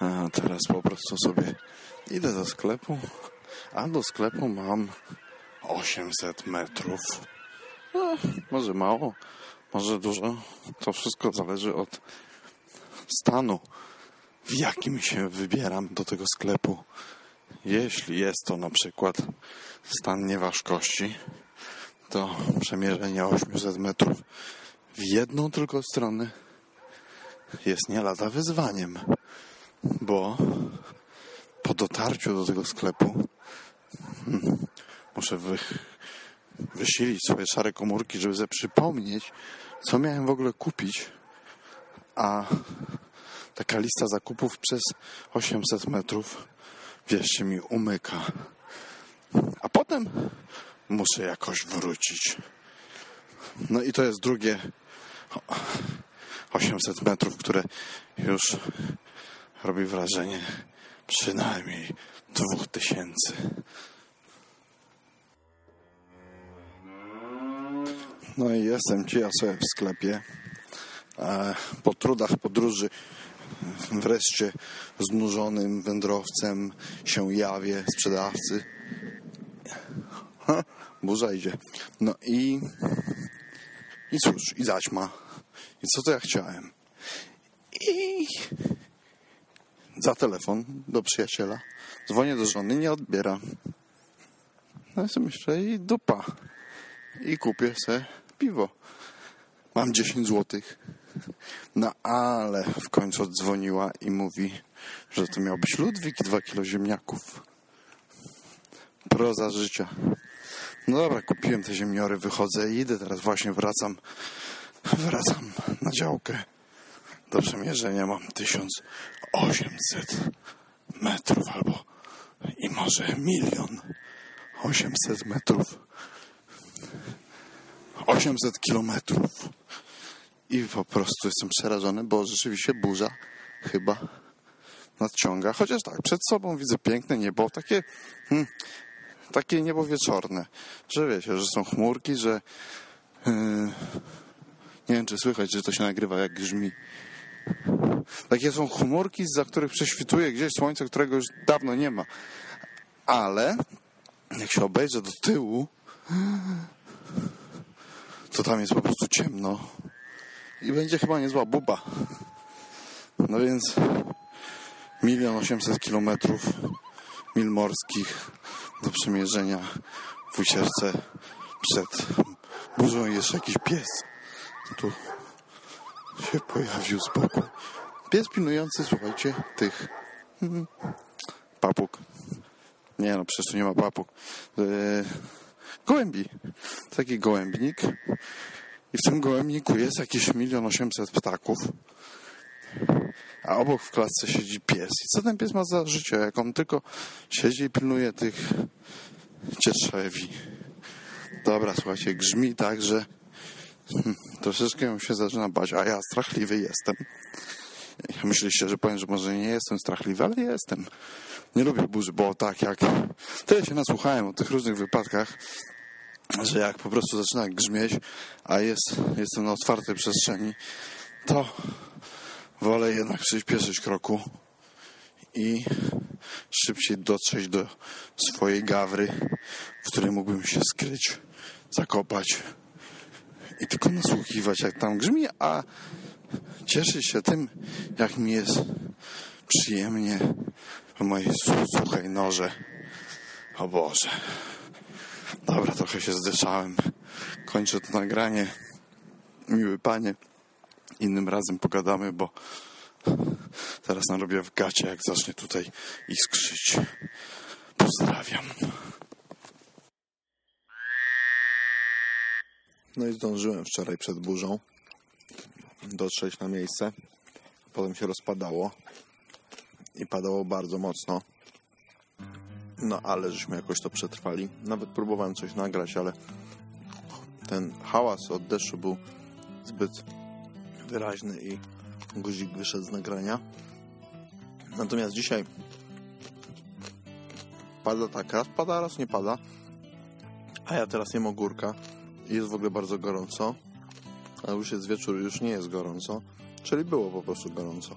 A teraz po prostu sobie idę do sklepu, a do sklepu mam 800 metrów. No, może mało, może dużo. To wszystko zależy od stanu, w jakim się wybieram do tego sklepu. Jeśli jest to na przykład stan nieważkości, to przemierzenie 800 metrów w jedną tylko stronę jest nie lada wyzwaniem, bo po dotarciu do tego sklepu hmm, muszę wy, wysilić swoje szare komórki, żeby sobie przypomnieć, co miałem w ogóle kupić, a taka lista zakupów przez 800 metrów, wierzcie mi, umyka. A potem muszę jakoś wrócić. No i to jest drugie 800 metrów, które już robi wrażenie przynajmniej 2000. No i jestem ci ja sobie w sklepie. Po trudach podróży wreszcie znużonym wędrowcem się jawię sprzedawcy. Ha, burza idzie. No i i cóż, i zaćma. I co to ja chciałem? I za telefon do przyjaciela. Dzwonię do żony, nie odbiera. No ja sobie myślę i dupa. I kupię se piwo. Mam 10 złotych. No ale w końcu dzwoniła i mówi, że to miał być Ludwik i dwa kilo ziemniaków. Proza życia. No dobra, kupiłem te ziemniory, wychodzę i idę, teraz właśnie wracam. Wracam na działkę. Do przemierzenia mam 1800 metrów albo i może milion 800 metrów. 800 kilometrów. I po prostu jestem przerażony, bo rzeczywiście burza chyba nadciąga. Chociaż tak, przed sobą widzę piękne niebo, takie, hmm, takie niebo wieczorne, że wiecie, że są chmurki, że yy, nie wiem, czy słychać, że to się nagrywa jak grzmi. Takie są chmurki, za których prześwituje gdzieś słońce, którego już dawno nie ma. Ale jak się obejrzę do tyłu, to tam jest po prostu ciemno i będzie chyba niezła buba. No więc milion osiemset kilometrów mil morskich do przemierzenia w ucieczce przed burzą jest jakiś pies. Tu się pojawił z boku. Pies pilnujący, słuchajcie, tych hmm, papug. Nie no, przecież tu nie ma papug. Yy, gołębi. Taki gołębnik. I w tym gołębniku jest jakieś milion osiemset ptaków. A obok w klatce siedzi pies. I co ten pies ma za życie? Jak on tylko siedzi i pilnuje tych cieczewi. Dobra, słuchajcie, grzmi tak, że troszeczkę ją się zaczyna bać, a ja strachliwy jestem. Myśliście, że powiem, że może nie jestem strachliwy, ale jestem. Nie lubię burzy, bo tak jak tyle się nasłuchałem o tych różnych wypadkach, że jak po prostu zaczyna grzmieć, a jest, jestem na otwartej przestrzeni, to wolę jednak przyspieszyć kroku i szybciej dotrzeć do swojej gawry, w której mógłbym się skryć, zakopać i tylko nasłuchiwać, jak tam grzmi, a cieszyć się tym, jak mi jest przyjemnie w mojej suchej noże. O Boże. Dobra, trochę się zdyszałem. Kończę to nagranie. Miły panie, innym razem pogadamy, bo zaraz narobię w gacie, jak zacznie tutaj iskrzyć. Pozdrawiam. No i zdążyłem wczoraj przed burzą dotrzeć na miejsce. Potem się rozpadało i padało bardzo mocno. No ale żeśmy jakoś to przetrwali. Nawet próbowałem coś nagrać, ale ten hałas od deszczu był zbyt wyraźny i guzik wyszedł z nagrania. Natomiast dzisiaj pada tak, raz pada, raz nie pada. A ja teraz jem ogórka i jest w ogóle bardzo gorąco. A już jest wieczór, już nie jest gorąco. Czyli było po prostu gorąco.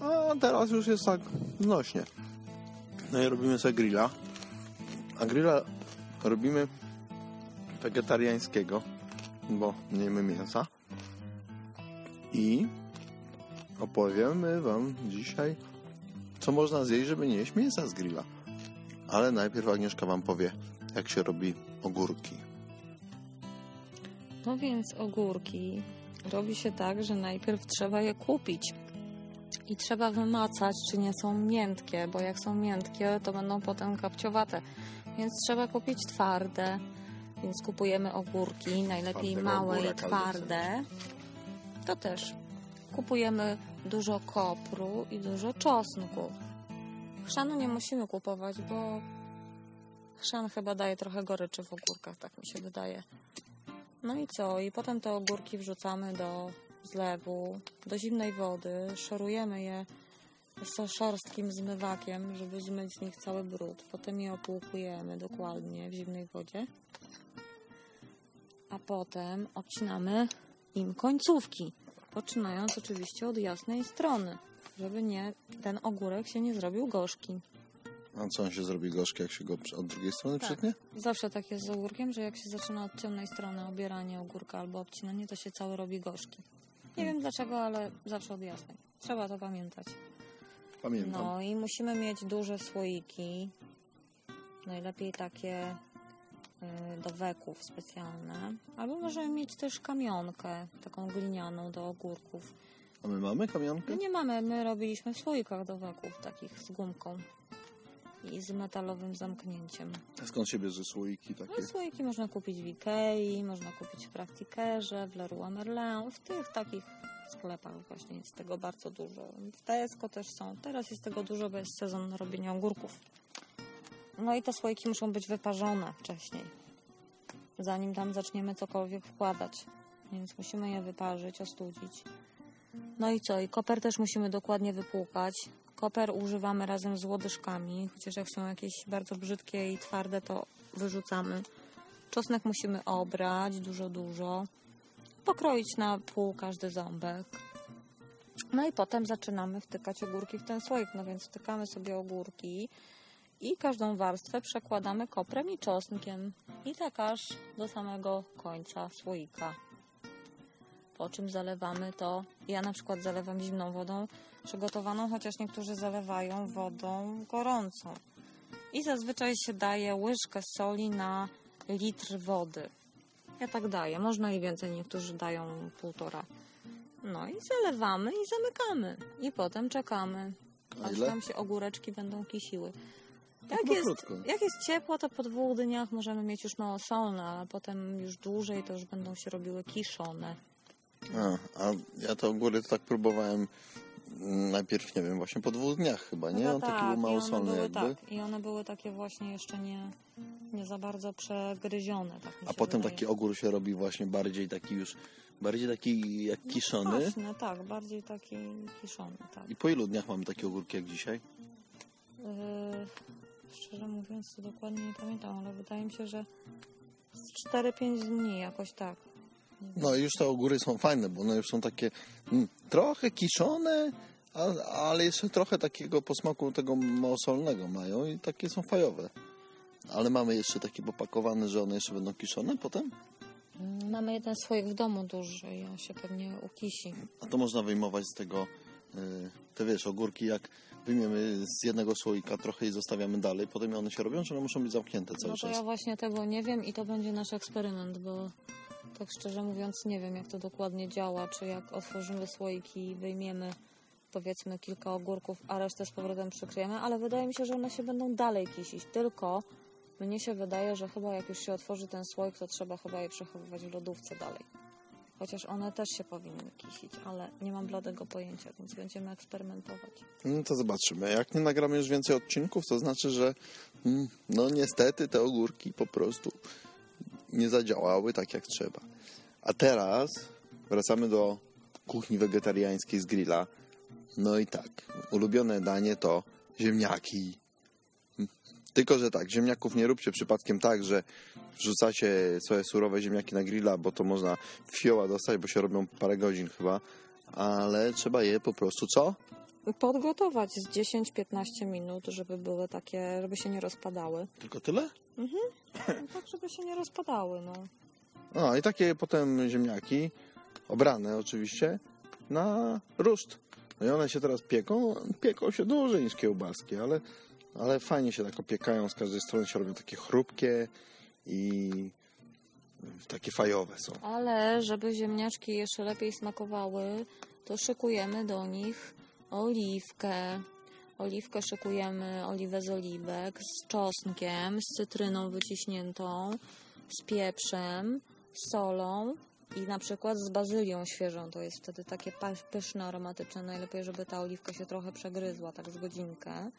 A teraz już jest tak znośnie. No i robimy sobie grilla. A grilla robimy wegetariańskiego, bo nie jemy mięsa. I opowiemy Wam dzisiaj, co można zjeść, żeby nie jeść mięsa z grilla. Ale najpierw Agnieszka Wam powie, jak się robi ogórki. No więc ogórki robi się tak, że najpierw trzeba je kupić. I trzeba wymacać, czy nie są miętkie, bo jak są miętkie, to będą potem kapciowate. Więc trzeba kupić twarde. Więc kupujemy ogórki, najlepiej Twardego małe i twarde. To też. Kupujemy dużo kopru i dużo czosnku. Chrzanu nie musimy kupować, bo chrzan chyba daje trochę goryczy w ogórkach, tak mi się wydaje. No i co? I potem te ogórki wrzucamy do zlewu, do zimnej wody, szorujemy je szorstkim zmywakiem, żeby zmyć z nich cały brud. Potem je opłukujemy dokładnie w zimnej wodzie. A potem obcinamy im końcówki, poczynając oczywiście od jasnej strony, żeby nie ten ogórek się nie zrobił gorzki. A co on się zrobi gorzki, jak się go od drugiej strony Tak. przytnie? Zawsze tak jest z ogórkiem, że jak się zaczyna od ciemnej strony obieranie ogórka albo obcinanie, to się cały robi gorzki. Nie wiem dlaczego, ale zawsze od jasnej. Trzeba to pamiętać. Pamiętam. No i musimy mieć duże słoiki. Najlepiej takie y, do weków specjalne. Albo możemy mieć też kamionkę, taką glinianą do ogórków. A my mamy kamionkę? My nie mamy, my robiliśmy w słoikach do weków, takich z gumką i z metalowym zamknięciem. A skąd się bierze słoiki takie? No, słoiki można kupić w Ikei, można kupić w Praktikerze, w Leroy Merlin, w tych takich sklepach właśnie jest tego bardzo dużo. W Tesco też są. Teraz jest tego dużo, bo jest sezon robienia ogórków. No i te słoiki muszą być wyparzone wcześniej, zanim tam zaczniemy cokolwiek wkładać. Więc musimy je wyparzyć, ostudzić. No i co? I koper też musimy dokładnie wypłukać. Koper używamy razem z łodyżkami, chociaż jak są jakieś bardzo brzydkie i twarde, to wyrzucamy. Czosnek musimy obrać dużo, dużo. Pokroić na pół każdy ząbek. No i potem zaczynamy wtykać ogórki w ten słoik. No więc wtykamy sobie ogórki i każdą warstwę przekładamy koprem i czosnkiem. I tak aż do samego końca słoika. Po czym zalewamy to. Ja na przykład zalewam zimną wodą przygotowaną, chociaż niektórzy zalewają wodą gorącą. I zazwyczaj się daje łyżkę soli na litr wody. Ja tak daję. Można i więcej, niektórzy dają półtora. No i zalewamy i zamykamy. I potem czekamy, aż tam się ogóreczki będą kisiły. Tak Jak jest, jak jest ciepło, to po dwóch dniach możemy mieć już małosolne, a potem już dłużej to już będą się robiły kiszone. A, a ja to ogóry to tak próbowałem mm, najpierw, nie wiem, właśnie po dwóch dniach chyba, nie? Chyba On taki tak, był i one małosolny były jakby. tak. I one były takie właśnie jeszcze nie, nie za bardzo przegryzione. Tak A potem wydaje. taki ogór się robi właśnie bardziej taki już, bardziej taki jak kiszony. Właśnie, tak, bardziej taki kiszony, tak. I po ilu dniach mamy takie ogórki jak dzisiaj? Yy, szczerze mówiąc, to dokładnie nie pamiętam, ale wydaje mi się, że z 4-5 dni jakoś tak. No i już te ogóry są fajne, bo one już są takie mm, trochę kiszone, a, ale jeszcze trochę takiego posmaku tego małosolnego mają i takie są fajowe. Ale mamy jeszcze takie popakowane, że one jeszcze będą kiszone potem? Mamy jeden słoik w domu duży i on się pewnie ukisi. A to można wyjmować z tego, y, te wiesz, ogórki jak wyjmiemy z jednego słoika trochę i zostawiamy dalej, potem one się robią, czy one muszą być zamknięte cały No to czas? ja właśnie tego nie wiem i to będzie nasz eksperyment, bo tak szczerze mówiąc nie wiem jak to dokładnie działa, czy jak otworzymy słoiki i wyjmiemy powiedzmy kilka ogórków, a resztę z powrotem przykryjemy, ale wydaje mi się, że one się będą dalej kisić, tylko mnie się wydaje, że chyba jak już się otworzy ten słoik, to trzeba chyba je przechowywać w lodówce dalej. Chociaż one też się powinny kisić, ale nie mam bladego pojęcia, więc będziemy eksperymentować. No to zobaczymy. Jak nie nagramy już więcej odcinków, to znaczy, że mm, no niestety te ogórki po prostu nie zadziałały tak jak trzeba. A teraz wracamy do kuchni wegetariańskiej z grilla. No i tak, ulubione danie to ziemniaki. Tylko, że tak, ziemniaków nie róbcie przypadkiem tak, że wrzucacie swoje surowe ziemniaki na grilla, bo to można fioła dostać, bo się robią parę godzin chyba. Ale trzeba je po prostu co? Podgotować z 10-15 minut, żeby były takie, żeby się nie rozpadały. Tylko tyle? No tak, żeby się nie rozpadały, no. No i takie potem ziemniaki, obrane oczywiście, na ruszt. No i one się teraz pieką, pieką się dłużej niż kiełbaski, ale, ale fajnie się tak opiekają, z każdej strony się robią takie chrupkie i takie fajowe są. Ale żeby ziemniaczki jeszcze lepiej smakowały, to szykujemy do nich oliwkę. Oliwkę szykujemy, oliwę z oliwek, z czosnkiem, z cytryną wyciśniętą, z pieprzem, z solą i na przykład z bazylią świeżą. To jest wtedy takie pyszne, aromatyczne. Najlepiej, żeby ta oliwka się trochę przegryzła, tak z godzinkę.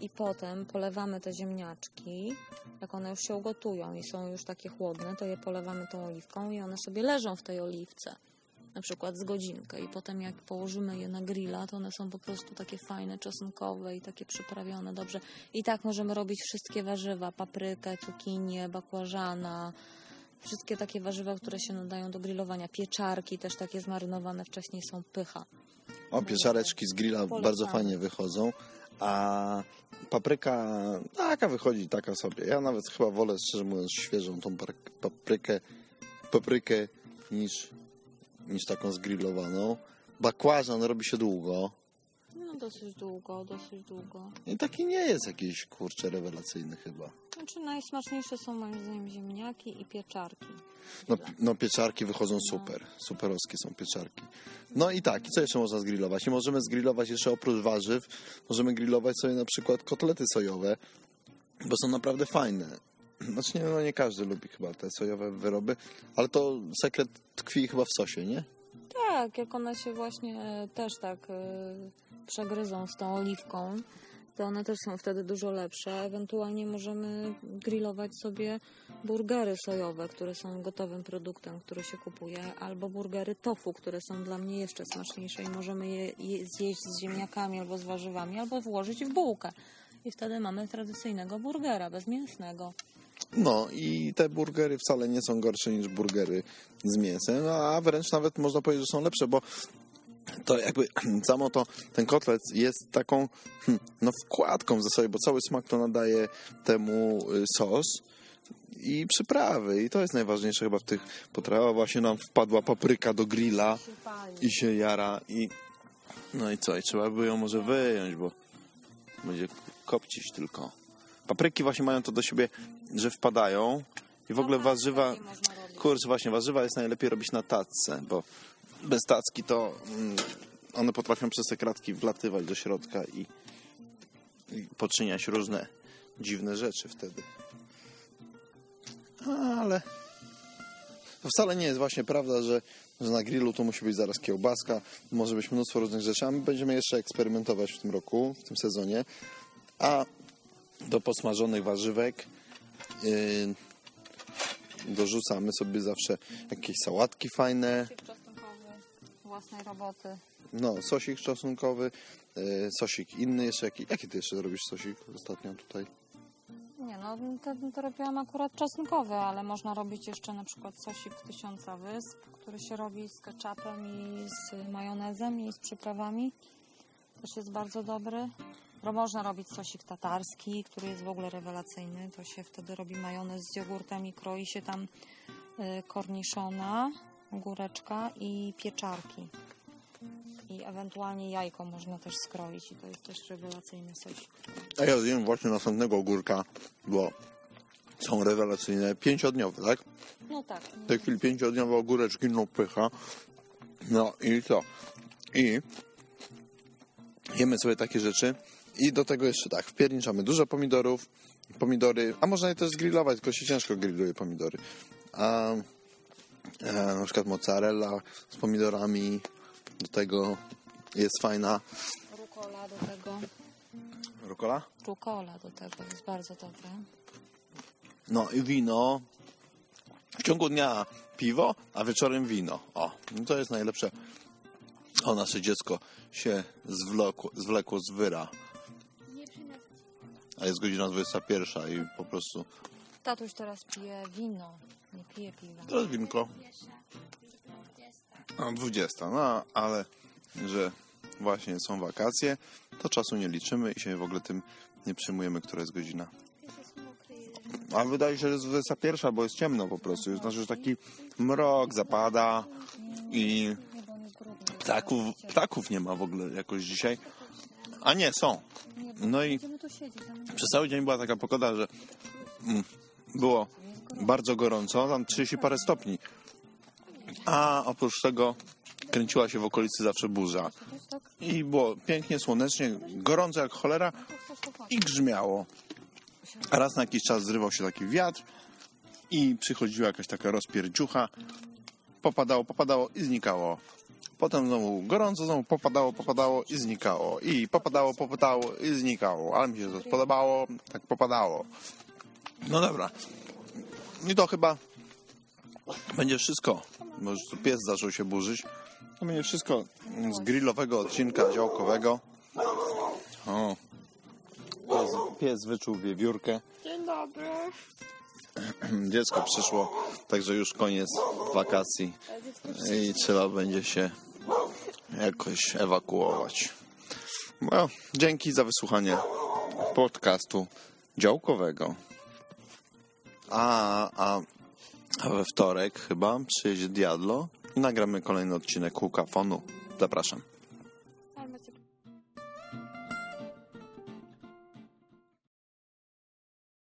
I potem polewamy te ziemniaczki. Jak one już się ugotują i są już takie chłodne, to je polewamy tą oliwką i one sobie leżą w tej oliwce. Na przykład z godzinkę. I potem jak położymy je na grilla, to one są po prostu takie fajne, czosnkowe i takie przyprawione dobrze. I tak możemy robić wszystkie warzywa. Paprykę, cukinię, bakłażana. Wszystkie takie warzywa, które się nadają do grillowania. Pieczarki też takie zmarynowane wcześniej są pycha. O, pieczareczki z grilla Polecamy. bardzo fajnie wychodzą, a papryka taka wychodzi, taka sobie. Ja nawet chyba wolę, szczerze mówiąc, świeżą tą paprykę, paprykę niż, niż taką zgrillowaną. Bakłażan robi się długo No dosyć długo, dosyć długo. i taki nie jest jakiś, kurczę, rewelacyjny chyba. Znaczy najsmaczniejsze są moim zdaniem ziemniaki i pieczarki. No, no pieczarki wychodzą super, superowskie są pieczarki. No i tak, i co jeszcze można zgrillować? I możemy zgrillować jeszcze oprócz warzyw, możemy grillować sobie na przykład kotlety sojowe, bo są naprawdę fajne. Znaczy nie, no nie każdy lubi chyba te sojowe wyroby, ale to sekret tkwi chyba w sosie, nie? Tak, jak one się właśnie e, też tak e, przegryzą z tą oliwką, to one też są wtedy dużo lepsze. Ewentualnie możemy grillować sobie burgery sojowe, które są gotowym produktem, który się kupuje, albo burgery tofu, które są dla mnie jeszcze smaczniejsze i możemy je, je zjeść z ziemniakami albo z warzywami, albo włożyć w bułkę. I wtedy mamy tradycyjnego burgera, bezmięsnego. No i te burgery wcale nie są gorsze niż burgery z mięsem, no, a wręcz nawet można powiedzieć, że są lepsze, bo to jakby samo to, ten kotlet jest taką hmm, no wkładką w zasadzie, bo cały smak to nadaje temu y, sos i przyprawy i to jest najważniejsze chyba w tych potrawach. Właśnie nam wpadła papryka do grilla i się jara i no i co, i trzeba by ją może wyjąć, bo będzie kopcić tylko. Papryki właśnie mają to do siebie, że wpadają i w ogóle warzywa, kurczę właśnie, warzywa jest najlepiej robić na tacce, bo bez tacki to mm, one potrafią przez te kratki wlatywać do środka i, i poczyniać różne dziwne rzeczy wtedy. Ale to wcale nie jest właśnie prawda, że, że na grillu to musi być zaraz kiełbaska, może być mnóstwo różnych rzeczy, a my będziemy jeszcze eksperymentować w tym roku, w tym sezonie. A do posmażonych warzywek dorzucamy sobie zawsze jakieś sałatki fajne, Sosik czosnkowy własnej roboty. no, sosik czosnkowy, yy, sosik inny jeszcze. Jaki, jaki ty jeszcze robisz sosik ostatnio tutaj? Nie no, to, to robiłam akurat czosnkowy, ale można robić jeszcze na przykład sosik tysiąca wysp, który się robi z ketchupem i z majonezem i z przyprawami. Też jest bardzo dobry. Ro- Można robić sosik tatarski, który jest w ogóle rewelacyjny. To się wtedy robi majonez z jogurtem i kroi się tam y, korniszona, góreczka i pieczarki. I ewentualnie jajko można też skroić i to jest też rewelacyjny sosik. A ja zjem właśnie następnego ogórka, bo są rewelacyjne. Pięciodniowe, tak? No tak. W tej chwili pięciodniowe ogóreczki, no pycha. No i co? I jemy sobie takie rzeczy. I do tego jeszcze tak, wpierniczamy dużo pomidorów, pomidory, a można je też zgrillować, tylko się ciężko grilluje pomidory. A e, na przykład mozzarella z pomidorami, do tego jest fajna Rukola do tego. rukola. Rukola do tego jest bardzo dobre. No i wino. W ciągu dnia piwo, a wieczorem wino. O, no to jest najlepsze. O, nasze dziecko się zwlekło, zwlekło z wyra. A jest godzina 21 i po prostu... Tatuś teraz pije wino, nie pije piwa. Jest winko. A, 20, no ale że właśnie są wakacje, to czasu nie liczymy i się w ogóle tym nie przejmujemy, która jest godzina. A wydaje się, że jest 21, bo jest ciemno po prostu. Znaczy, że taki mrok zapada i ptaków, ptaków nie ma w ogóle jakoś dzisiaj. A nie, są. No i przez cały dzień była taka pogoda, że mm, było bardzo gorąco, tam 30 parę stopni. A oprócz tego kręciła się w okolicy zawsze burza. I było pięknie, słonecznie, gorąco jak cholera i grzmiało. A raz na jakiś czas zrywał się taki wiatr i przychodziła jakaś taka rozpierdziucha. Popadało, popadało i znikało. Potem znowu gorąco, znowu popadało, popadało i znikało. I popadało, popadało i znikało. Ale mi się to spodobało, tak popadało. No dobra. I to chyba będzie wszystko. Może tu pies zaczął się burzyć. To będzie wszystko z grillowego odcinka działkowego. O. Pies, pies wyczuł wiewiórkę. Dzień dobry. Dziecko przyszło, także już koniec wakacji i trzeba będzie się jakoś ewakuować. No, dzięki za wysłuchanie podcastu działkowego. A, a, we wtorek chyba przyjedzie Diadlo i nagramy kolejny odcinek Łukafonu. Zapraszam.